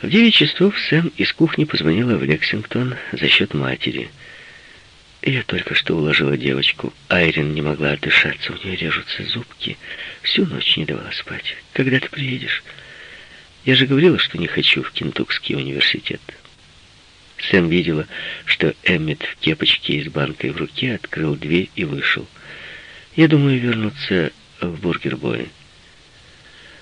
В девять часов Сэм из кухни позвонила в Лексингтон за счет матери. Я только что уложила девочку. Айрин не могла отдышаться, у нее режутся зубки. Всю ночь не давала спать. Когда ты приедешь? Я же говорила, что не хочу в Кентукский университет. Сэм видела, что Эммет в кепочке и с банкой в руке открыл дверь и вышел. Я думаю вернуться в Бургербой.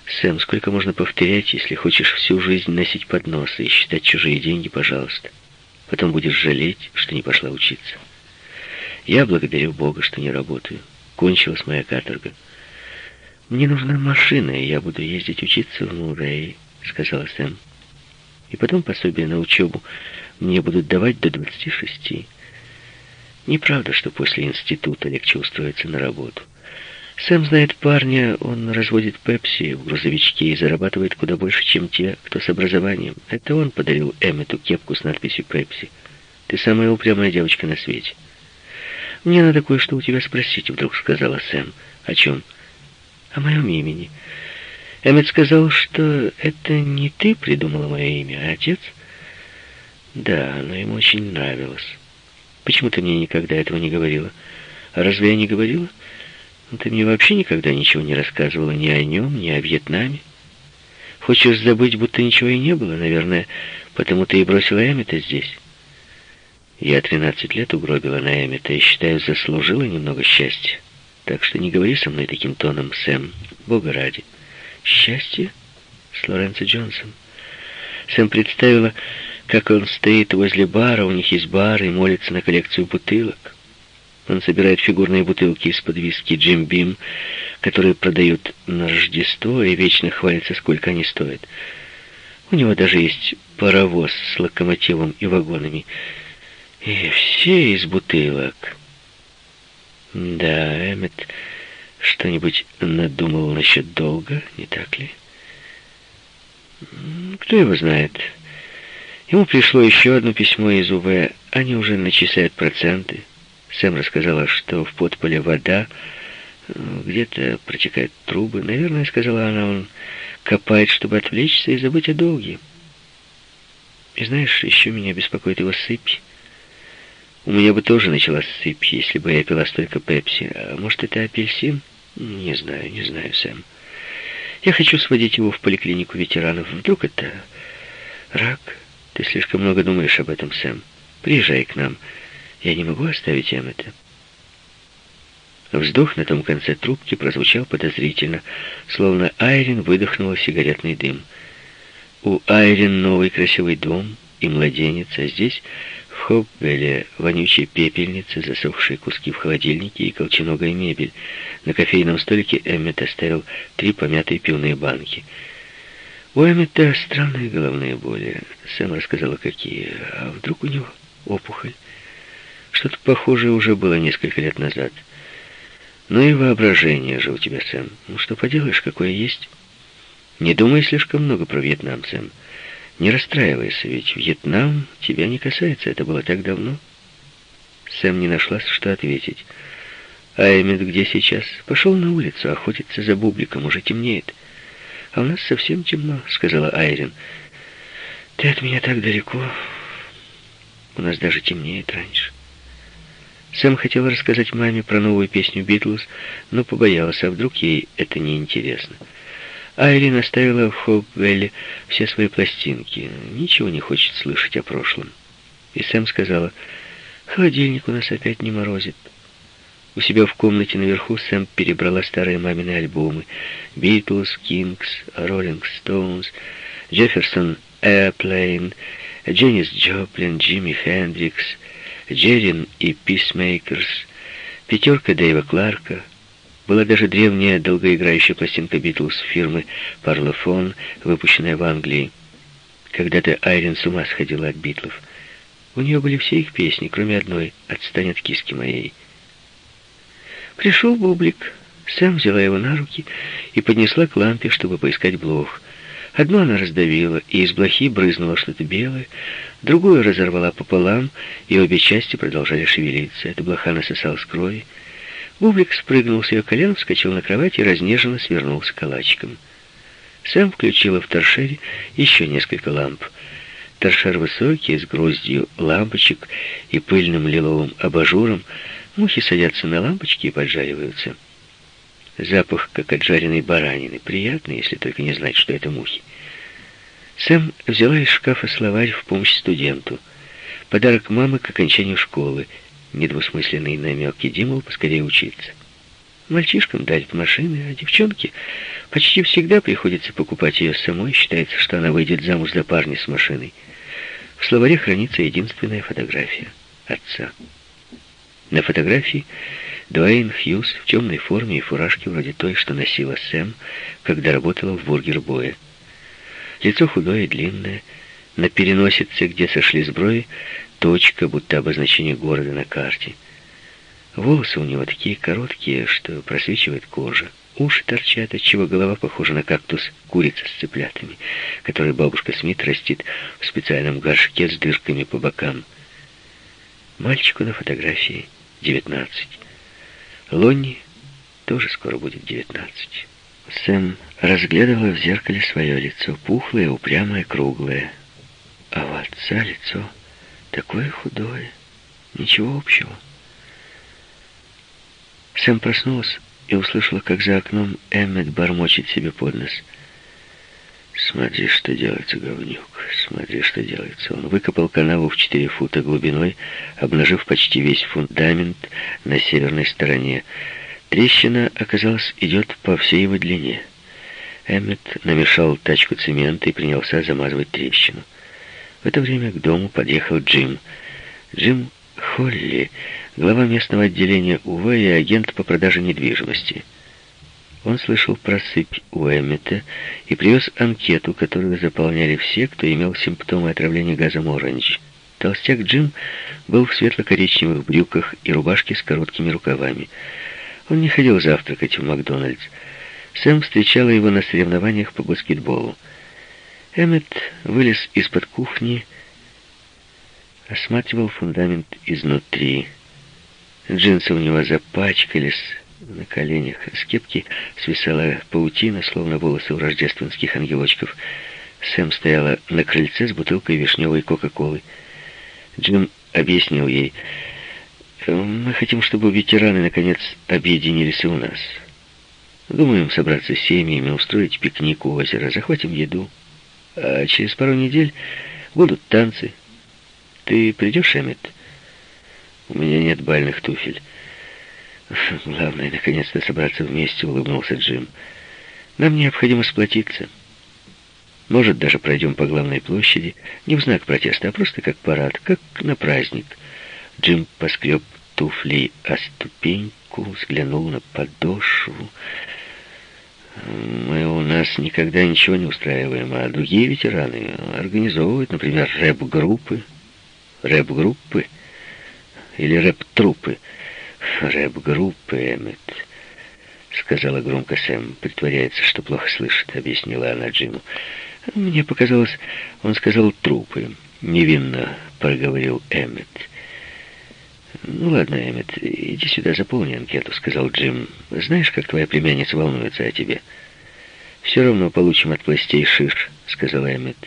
Сэм, сколько можно повторять, если хочешь всю жизнь носить подносы и считать чужие деньги, пожалуйста. Потом будешь жалеть, что не пошла учиться. Я благодарю Бога, что не работаю. Кончилась моя каторга. Мне нужна машина, и я буду ездить учиться в Мурей, сказала Сэм. И потом пособие на учебу мне будут давать до 26. Неправда, что после института легче устроиться на работу. Сэм знает парня, он разводит пепси в грузовичке и зарабатывает куда больше, чем те, кто с образованием. Это он подарил Эммету кепку с надписью «Пепси». Ты самая упрямая девочка на свете. «Мне надо кое-что у тебя спросить», — вдруг сказала Сэм. «О чем?» «О моем имени». Эммет сказал, что это не ты придумала мое имя, а отец. Да, оно ему очень нравилось. Почему ты мне никогда этого не говорила? Разве я не говорила? Ты мне вообще никогда ничего не рассказывала ни о нем, ни о Вьетнаме. Хочешь забыть, будто ничего и не было, наверное, потому ты и бросила Эммета здесь. Я 13 лет угробила на Эммета и, считаю, заслужила немного счастья. Так что не говори со мной таким тоном, Сэм, Бога ради. Счастье? С Лоренцо Джонсом. Сэм представила, как он стоит возле бара, у них есть бар, и молится на коллекцию бутылок. Он собирает фигурные бутылки из-под виски Джим Бим, которые продают на Рождество, и вечно хвалится, сколько они стоят. У него даже есть паровоз с локомотивом и вагонами. И все из бутылок. Да, Эммет что-нибудь надумал насчет долга, не так ли? Кто его знает? Ему пришло еще одно письмо из УВ. Они уже начисляют проценты. Сэм рассказала, что в подполе вода, где-то протекают трубы. Наверное, сказала она, он копает, чтобы отвлечься и забыть о долге. И знаешь, еще меня беспокоит его сыпь. У меня бы тоже началась сыпь, если бы я пила столько пепси. А может, это апельсин? Не знаю, не знаю, Сэм. Я хочу сводить его в поликлинику ветеранов. Вдруг это рак? Ты слишком много думаешь об этом, Сэм. Приезжай к нам. Я не могу оставить Эммета. Вздох на том конце трубки прозвучал подозрительно, словно Айрин выдохнула сигаретный дым. У Айрин новый красивый дом и младенец, а здесь в Хопвеле вонючие пепельницы, засохшие куски в холодильнике и колченогая мебель. На кофейном столике Эммет оставил три помятые пивные банки. У Эммета странные головные боли. Сэм рассказала, какие. А вдруг у него опухоль? Что-то похожее уже было несколько лет назад. Ну и воображение же у тебя, Сэм. Ну что поделаешь, какое есть. Не думай слишком много про Вьетнам, Сэм. Не расстраивайся, ведь Вьетнам тебя не касается, это было так давно. Сэм не нашла, что ответить. А Эммет где сейчас? Пошел на улицу охотиться за бубликом, уже темнеет. А у нас совсем темно, сказала Айрин. Ты от меня так далеко. У нас даже темнеет раньше. Сэм хотел рассказать маме про новую песню «Битлз», но побоялся, а вдруг ей это не интересно. Айрин оставила в Хоупвелле все свои пластинки. Ничего не хочет слышать о прошлом. И Сэм сказала, «Холодильник у нас опять не морозит». У себя в комнате наверху Сэм перебрала старые мамины альбомы. «Битлз», «Кинкс», «Роллинг Стоунс», «Jefferson Airplane», «Дженис Джоплин», «Джими Хендрикс», Джерри и Писмейкерс, пятерка Дэйва Кларка, была даже древняя долгоиграющая пластинка Битлз фирмы Parlophone, выпущенная в Англии. Когда-то Айрин с ума сходила от Битлов. У нее были все их песни, кроме одной «Отстань от киски моей». Пришел Бублик. Сэм взяла его на руки и поднесла к лампе, чтобы поискать блох. Одну она раздавила, и из блохи брызнуло что-то белое, другую разорвала пополам, и обе части продолжали шевелиться. Эта блоха насосалась крови. Бублик спрыгнул с ее колен, вскочил на кровать и разнеженно свернулся калачиком. Сэм включила в торшере еще несколько ламп. Торшер высокий, с гроздью лампочек и пыльным лиловым абажуром. Мухи садятся на лампочки и поджариваются. Запах, как от жареной баранины. Приятный, если только не знать, что это мухи. Сэм взяла из шкафа словарь в помощь студенту. Подарок мамы к окончанию школы. Недвусмысленный намек и Димул поскорее учиться. Мальчишкам дарят машины, а девчонке почти всегда приходится покупать ее самой. Считается, что она выйдет замуж за парня с машиной. В словаре хранится единственная фотография отца. На фотографии Дуэйн Хьюз в темной форме и фуражке вроде той, что носила Сэм, когда работала в бургер-бое. Лицо худое и длинное, на переносице, где сошли с брови, точка, будто обозначение города на карте. Волосы у него такие короткие, что просвечивает кожа. Уши торчат, отчего голова похожа на кактус курица с цыплятами, который бабушка Смит растит в специальном горшке с дырками по бокам. Мальчику на фотографии 19. Лонни тоже скоро будет 19. Сэм разглядывала в зеркале свое лицо, пухлое, упрямое, круглое. А у отца лицо такое худое, ничего общего. Сэм проснулась и услышала, как за окном Эммет бормочет себе под нос. «Смотри, что делается, говнюк, смотри, что делается». Он выкопал канаву в четыре фута глубиной, обнажив почти весь фундамент на северной стороне. Трещина, оказалось, идет по всей его длине. Эммет намешал тачку цемента и принялся замазывать трещину. В это время к дому подъехал Джим. Джим Холли, глава местного отделения УВ и агент по продаже недвижимости. Он слышал про сыпь у Эммета и привез анкету, которую заполняли все, кто имел симптомы отравления газом оранж. Толстяк Джим был в светло-коричневых брюках и рубашке с короткими рукавами. Он не ходил завтракать в Макдональдс. Сэм встречала его на соревнованиях по баскетболу. Эммет вылез из-под кухни осматривал фундамент изнутри. Джинсы у него запачкались на коленях. С кепки свисала паутина, словно волосы у рождественских ангелочков. Сэм стояла на крыльце с бутылкой вишневой кока-колы. Джим объяснил ей, «Мы хотим, чтобы ветераны, наконец, объединились у нас. Думаем собраться с семьями, устроить пикник у озера, захватим еду. А через пару недель будут танцы, ты придешь, Эммет? У меня нет бальных туфель. Главное, наконец-то собраться вместе, улыбнулся Джим. Нам необходимо сплотиться. Может, даже пройдем по главной площади, не в знак протеста, а просто как парад, как на праздник. Джим поскреб туфли о ступеньку, взглянул на подошву. Мы у нас никогда ничего не устраиваем, а другие ветераны организовывают, например, рэп-группы, Рэп-группы или рэп-трупы? Рэп-группы, Эммет, сказала громко Сэм. Притворяется, что плохо слышит, объяснила она Джиму. Мне показалось, он сказал трупы. Невинно проговорил Эммет. «Ну ладно, Эммет, иди сюда, заполни анкету», — сказал Джим. «Знаешь, как твоя племянница волнуется о тебе?» «Все равно получим от властей шиш», — сказал Эммет.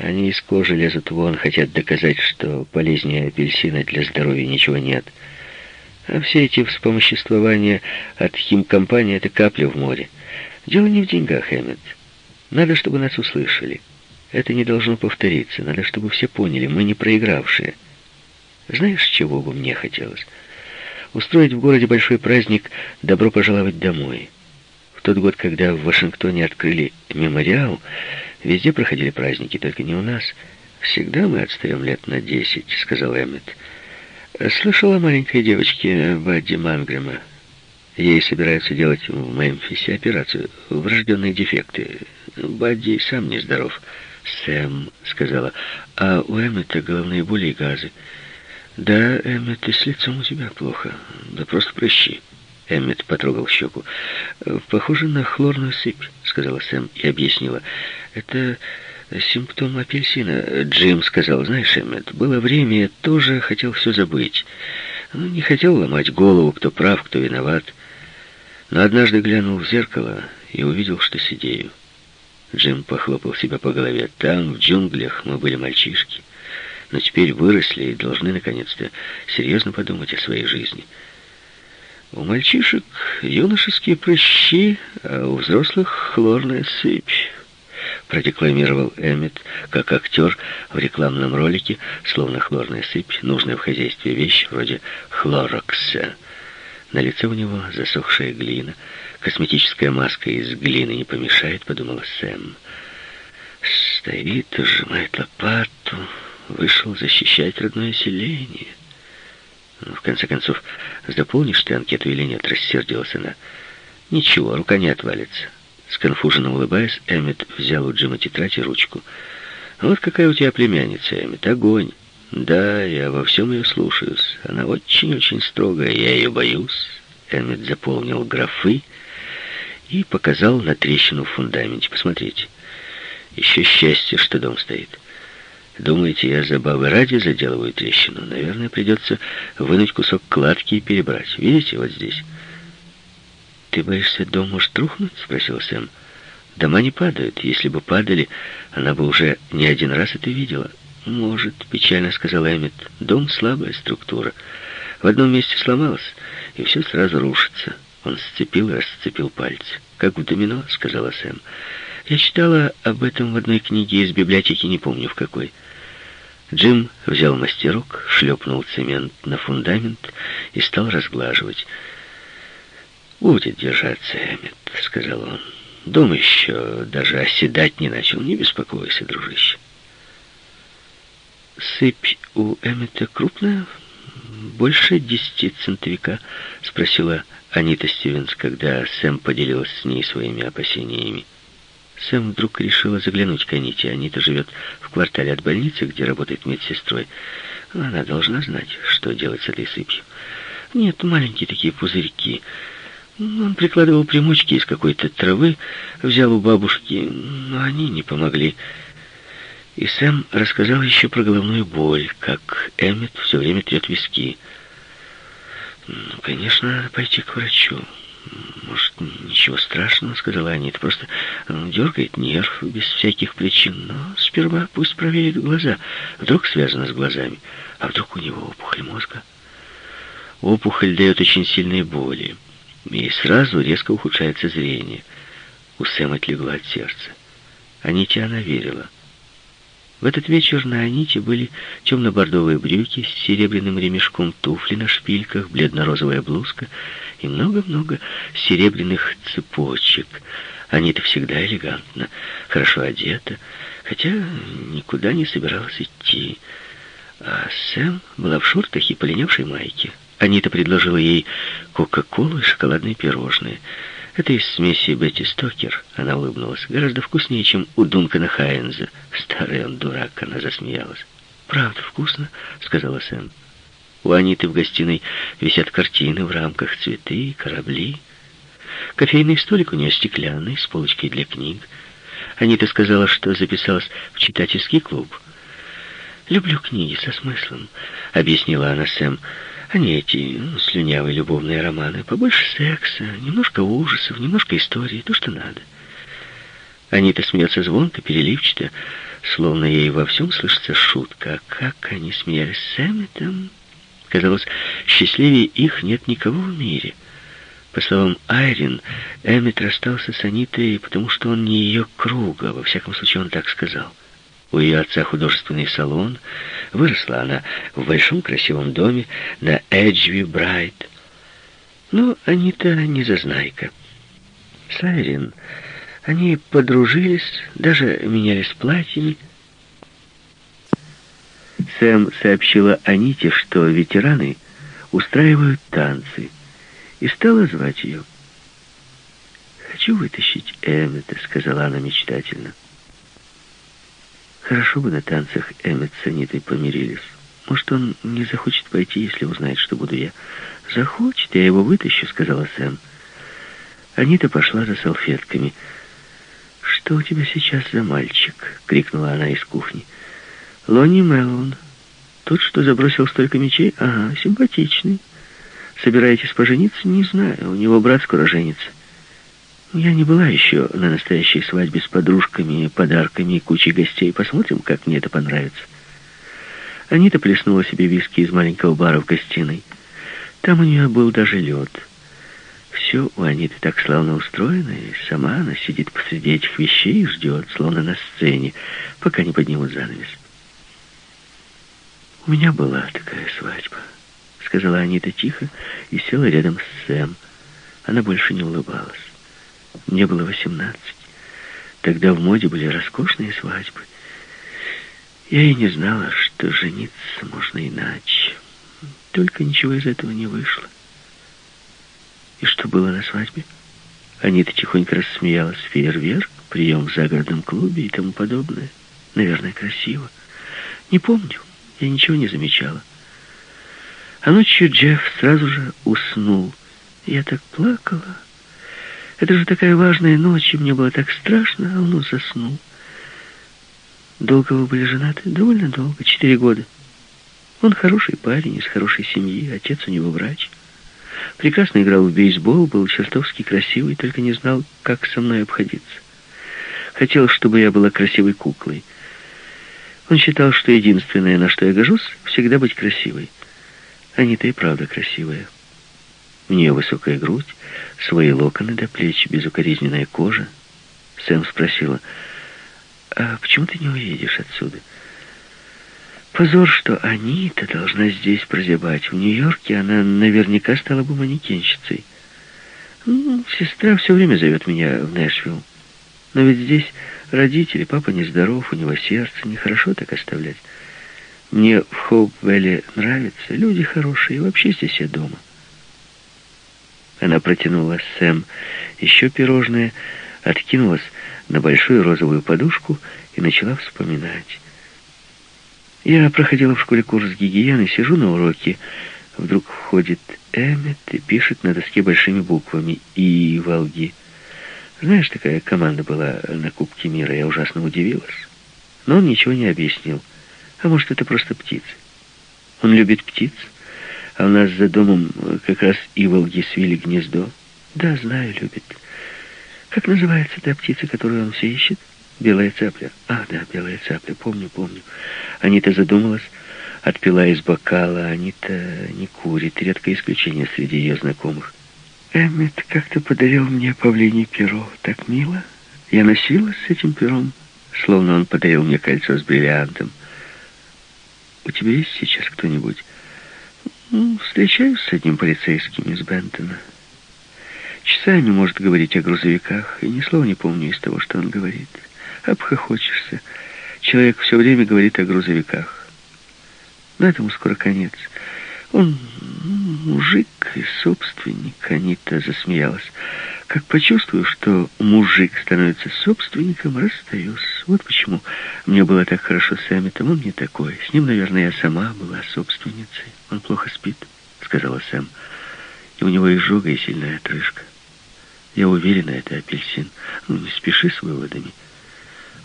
Они из кожи лезут вон, хотят доказать, что полезнее апельсина для здоровья ничего нет. А все эти вспомоществования от химкомпании — это капля в море. Дело не в деньгах, Эммет. Надо, чтобы нас услышали. Это не должно повториться. Надо, чтобы все поняли, мы не проигравшие. Знаешь, чего бы мне хотелось? Устроить в городе большой праздник «Добро пожаловать домой». В тот год, когда в Вашингтоне открыли мемориал, Везде проходили праздники, только не у нас. Всегда мы отстаем лет на десять, сказал Эммет. Слышала о маленькой девочке Бадди Мангрэма. Ей собираются делать в Мемфисе операцию. Врожденные дефекты. Бадди сам нездоров. Сэм сказала, а у Эммета головные боли и газы. Да, Эммет, и с лицом у тебя плохо. Да просто прыщи. Эммет потрогал щеку. «Похоже на хлорную сыпь», — сказала Сэм и объяснила. «Это симптом апельсина». Джим сказал, «Знаешь, Эммет, было время, я тоже хотел все забыть. Ну, не хотел ломать голову, кто прав, кто виноват. Но однажды глянул в зеркало и увидел, что сидею. Джим похлопал себя по голове. Там, в джунглях, мы были мальчишки. Но теперь выросли и должны, наконец-то, серьезно подумать о своей жизни. У мальчишек юношеские прыщи, а у взрослых хлорная сыпь продекламировал Эммет, как актер в рекламном ролике, словно хлорная сыпь, нужная в хозяйстве вещь, вроде хлорокса. На лице у него засохшая глина. Косметическая маска из глины не помешает, подумала Сэм. Стоит, сжимает лопату, вышел защищать родное селение. Ну, в конце концов, заполнишь ты анкету или нет, рассердилась она. Ничего, рука не отвалится. Сконфуженно улыбаясь, Эммет взял у Джима тетрадь и ручку. «Вот какая у тебя племянница, Эммет, огонь!» «Да, я во всем ее слушаюсь. Она очень-очень строгая, я ее боюсь». Эммет заполнил графы и показал на трещину в фундаменте. «Посмотрите, еще счастье, что дом стоит. Думаете, я забавы ради заделываю трещину? Наверное, придется вынуть кусок кладки и перебрать. Видите, вот здесь». «Ты боишься, дом может рухнуть?» — спросил Сэм. «Дома не падают. Если бы падали, она бы уже не один раз это видела». «Может», — печально сказал Эммет. «Дом — слабая структура. В одном месте сломался, и все сразу рушится». Он сцепил и расцепил пальцы. «Как в домино», — сказала Сэм. «Я читала об этом в одной книге из библиотеки, не помню в какой». Джим взял мастерок, шлепнул цемент на фундамент и стал разглаживать. «Будет держаться, Эммет», — сказал он. «Дом еще даже оседать не начал. Не беспокойся, дружище». «Сыпь у Эммета крупная? Больше десяти центовика?» — спросила Анита Стивенс, когда Сэм поделилась с ней своими опасениями. Сэм вдруг решила заглянуть к Аните. Анита живет в квартале от больницы, где работает медсестрой. Она должна знать, что делать с этой сыпью. Нет, маленькие такие пузырьки. Он прикладывал примочки из какой-то травы, взял у бабушки, но они не помогли. И Сэм рассказал еще про головную боль, как Эммет все время трет виски. «Ну, конечно, надо пойти к врачу. Может, ничего страшного, сказала Анита, просто дергает нерв без всяких причин. Но сперва пусть проверит глаза. Вдруг связано с глазами, а вдруг у него опухоль мозга. Опухоль дает очень сильные боли и сразу резко ухудшается зрение. У Сэм отлегло от сердца. Аните она верила. В этот вечер на Аните были темно-бордовые брюки с серебряным ремешком, туфли на шпильках, бледно-розовая блузка и много-много серебряных цепочек. Анита всегда элегантна, хорошо одета, хотя никуда не собиралась идти. А Сэм была в шортах и полиневшей майке. Анита предложила ей кока-колу и шоколадные пирожные. Это из смеси Бетти Стокер. Она улыбнулась. Гораздо вкуснее, чем у Дункана Хайенза. Старый он дурак, она засмеялась. «Правда вкусно», — сказала Сэм. У Аниты в гостиной висят картины в рамках, цветы, корабли. Кофейный столик у нее стеклянный, с полочкой для книг. Анита сказала, что записалась в читательский клуб. «Люблю книги со смыслом», — объяснила она Сэм не эти ну, слюнявые любовные романы. Побольше секса, немножко ужасов, немножко истории, то, что надо. Анита смеется звонко, переливчато, словно ей во всем слышится шутка. А как они смеялись с Эмметом? Казалось, счастливее их нет никого в мире. По словам Айрин, Эммет расстался с Анитой, потому что он не ее круга, во всяком случае он так сказал. У ее отца художественный салон. Выросла она в большом красивом доме на Эджви Брайт. Но они-то не зазнайка. Сайрин, они подружились, даже менялись платьями. Сэм сообщила Аните, что ветераны устраивают танцы, и стала звать ее. «Хочу вытащить Эммета», — сказала она мечтательно. Хорошо бы на танцах Эммет с Анитой помирились. Может, он не захочет пойти, если узнает, что буду я. Захочет, я его вытащу, сказала Сэм. Анита пошла за салфетками. «Что у тебя сейчас за мальчик?» — крикнула она из кухни. «Лонни Меллоун. Тот, что забросил столько мечей? Ага, симпатичный. Собираетесь пожениться? Не знаю. У него брат скоро женится». Я не была еще на настоящей свадьбе с подружками, подарками и кучей гостей. Посмотрим, как мне это понравится. Анита плеснула себе виски из маленького бара в гостиной. Там у нее был даже лед. Все у Аниты так славно устроено, и сама она сидит посреди этих вещей и ждет, словно на сцене, пока не поднимут занавес. «У меня была такая свадьба», — сказала Анита тихо и села рядом с Сэм. Она больше не улыбалась. Мне было восемнадцать. Тогда в моде были роскошные свадьбы. Я и не знала, что жениться можно иначе. Только ничего из этого не вышло. И что было на свадьбе? Анита тихонько рассмеялась. Фейерверк, прием в загородном клубе и тому подобное. Наверное, красиво. Не помню. Я ничего не замечала. А ночью Джефф сразу же уснул. Я так плакала. Это же такая важная ночь, и мне было так страшно, а он заснул. Долго вы были женаты? Довольно долго, четыре года. Он хороший парень, из хорошей семьи, отец у него врач. Прекрасно играл в бейсбол, был чертовски красивый, только не знал, как со мной обходиться. Хотел, чтобы я была красивой куклой. Он считал, что единственное, на что я гожусь, всегда быть красивой. Анита и правда красивая. У нее высокая грудь, свои локоны до плеч, безукоризненная кожа. Сэм спросила, «А почему ты не уедешь отсюда?» Позор, что Анита должна здесь прозябать. В Нью-Йорке она наверняка стала бы манекенщицей. Ну, сестра все время зовет меня в Нэшвилл. Но ведь здесь родители, папа нездоров, у него сердце, нехорошо так оставлять. Мне в Хоуп-Вэлли нравится, люди хорошие, и вообще здесь я дома. Она протянула Сэм еще пирожное, откинулась на большую розовую подушку и начала вспоминать. Я проходила в школе курс гигиены, сижу на уроке. Вдруг входит Эммет и пишет на доске большими буквами «И Волги». Знаешь, такая команда была на Кубке мира. Я ужасно удивилась. Но он ничего не объяснил. А может, это просто птицы. Он любит птиц. А у нас за домом как раз иволги свили гнездо. Да, знаю, любит. Как называется та птица, которую он все ищет? Белая цапля. А, да, белая цапля. Помню, помню. Анита задумалась, отпила из бокала. Анита не курит. Редкое исключение среди ее знакомых. Эммет как-то подарил мне павлиний перо. Так мило. Я носилась с этим пером, словно он подарил мне кольцо с бриллиантом. У тебя есть сейчас кто-нибудь? Ну, встречаюсь с одним полицейским из Бентона. Часами может говорить о грузовиках, и ни слова не помню из того, что он говорит. Обхохочешься. Человек все время говорит о грузовиках. Но этому скоро конец. Он мужик и собственник. Анита засмеялась. Как почувствую, что мужик становится собственником, расстаюсь. Вот почему мне было так хорошо с Эмметом. Он не такой. С ним, наверное, я сама была собственницей. Он плохо спит, сказала Сэм. И у него изжога и сильная отрыжка. Я уверена, это апельсин. Ну, не спеши с выводами.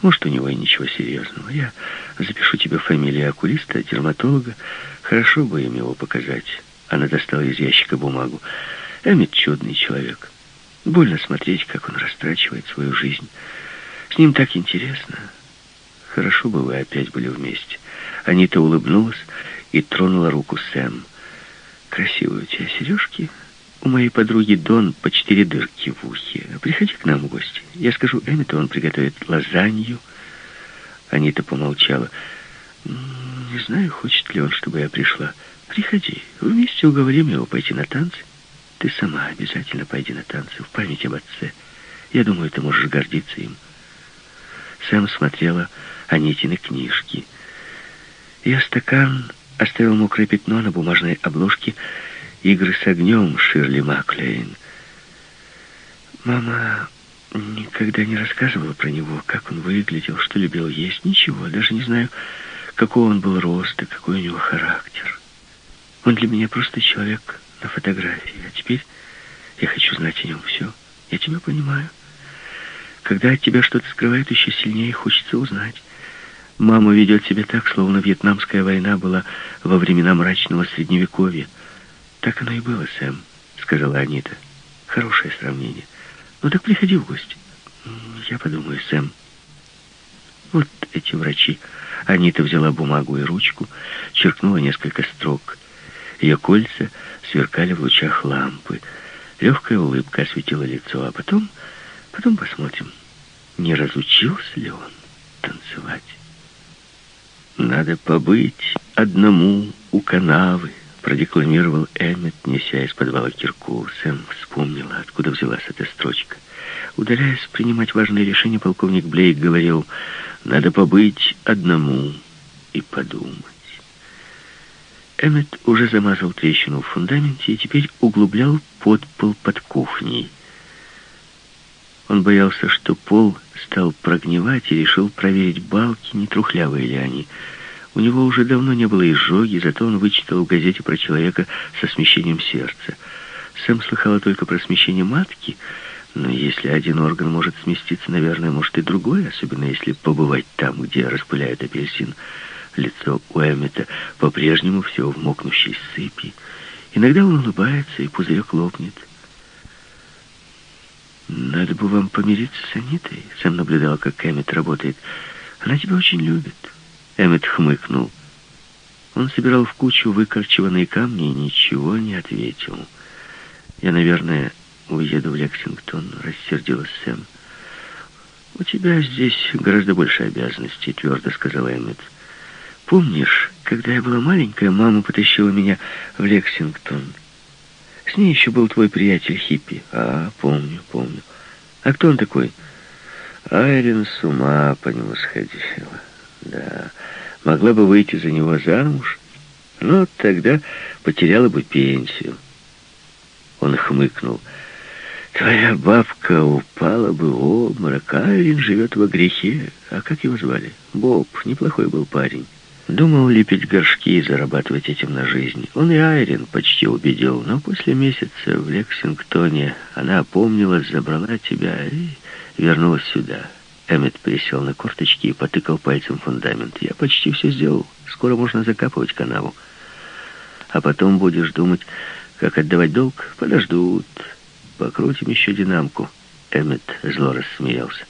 Может, у него и ничего серьезного. Я запишу тебе фамилию окулиста, дерматолога. Хорошо бы им его показать. Она достала из ящика бумагу. Эммет чудный человек. Больно смотреть, как он растрачивает свою жизнь. С ним так интересно. Хорошо бы вы опять были вместе. Анита улыбнулась и тронула руку Сэм. Красивые у тебя сережки. У моей подруги Дон по четыре дырки в ухе. Приходи к нам в гости. Я скажу Эммету, он приготовит лазанью. Анита помолчала. Не знаю, хочет ли он, чтобы я пришла. Приходи. Вместе уговорим его пойти на танцы. Ты сама обязательно пойди на танцы в память об отце. Я думаю, ты можешь гордиться им. Сэм смотрела Анитины книжки. Ее стакан оставил мокрое пятно на бумажной обложке «Игры с огнем» Ширли Маклейн. Мама никогда не рассказывала про него, как он выглядел, что любил есть, ничего. Даже не знаю, какого он был роста, какой у него характер. Он для меня просто человек на фотографии. А теперь я хочу знать о нем все. Я тебя понимаю. Когда от тебя что-то скрывают, еще сильнее хочется узнать. Мама ведет себя так, словно Вьетнамская война была во времена мрачного Средневековья. Так оно и было, Сэм, сказала Анита. Хорошее сравнение. Ну так приходи в гости. Я подумаю, Сэм. Вот эти врачи. Анита взяла бумагу и ручку, черкнула несколько строк. Ее кольца сверкали в лучах лампы. Легкая улыбка осветила лицо, а потом... Потом посмотрим, не разучился ли он танцевать. «Надо побыть одному у канавы», — продекламировал Эммет, неся из подвала кирку. Сэм вспомнила, откуда взялась эта строчка. Удаляясь принимать важные решения, полковник Блейк говорил, «Надо побыть одному и подумать». Эммет уже замазал трещину в фундаменте и теперь углублял подпол под кухней. Он боялся, что пол стал прогнивать и решил проверить балки, не трухлявые ли они. У него уже давно не было изжоги, зато он вычитал в газете про человека со смещением сердца. Сэм слыхала только про смещение матки, но если один орган может сместиться, наверное, может и другой, особенно если побывать там, где распыляют апельсин. Лицо у Эммета по-прежнему все в мокнущей сыпи. Иногда он улыбается, и пузырек лопнет. «Надо бы вам помириться с Анитой», — Сэм наблюдал, как Эммет работает. «Она тебя очень любит». Эммет хмыкнул. Он собирал в кучу выкорчеванные камни и ничего не ответил. «Я, наверное, уеду в Лексингтон», — рассердилась Сэм. «У тебя здесь гораздо больше обязанностей», — твердо сказал Эммет. «Помнишь, когда я была маленькая, мама потащила меня в Лексингтон?» С ней еще был твой приятель Хиппи. А, помню, помню. А кто он такой? Айрин с ума по нему сходила. Да, могла бы выйти за него замуж, но тогда потеряла бы пенсию. Он хмыкнул. Твоя бабка упала бы в обморок, Айрин живет во грехе. А как его звали? Боб, неплохой был парень. Думал лепить горшки и зарабатывать этим на жизнь. Он и Айрин почти убедил, но после месяца в Лексингтоне она опомнилась, забрала тебя и вернулась сюда. Эммет присел на корточки и потыкал пальцем фундамент. Я почти все сделал. Скоро можно закапывать канаву. А потом будешь думать, как отдавать долг. Подождут. Покрутим еще динамку. Эммет зло рассмеялся.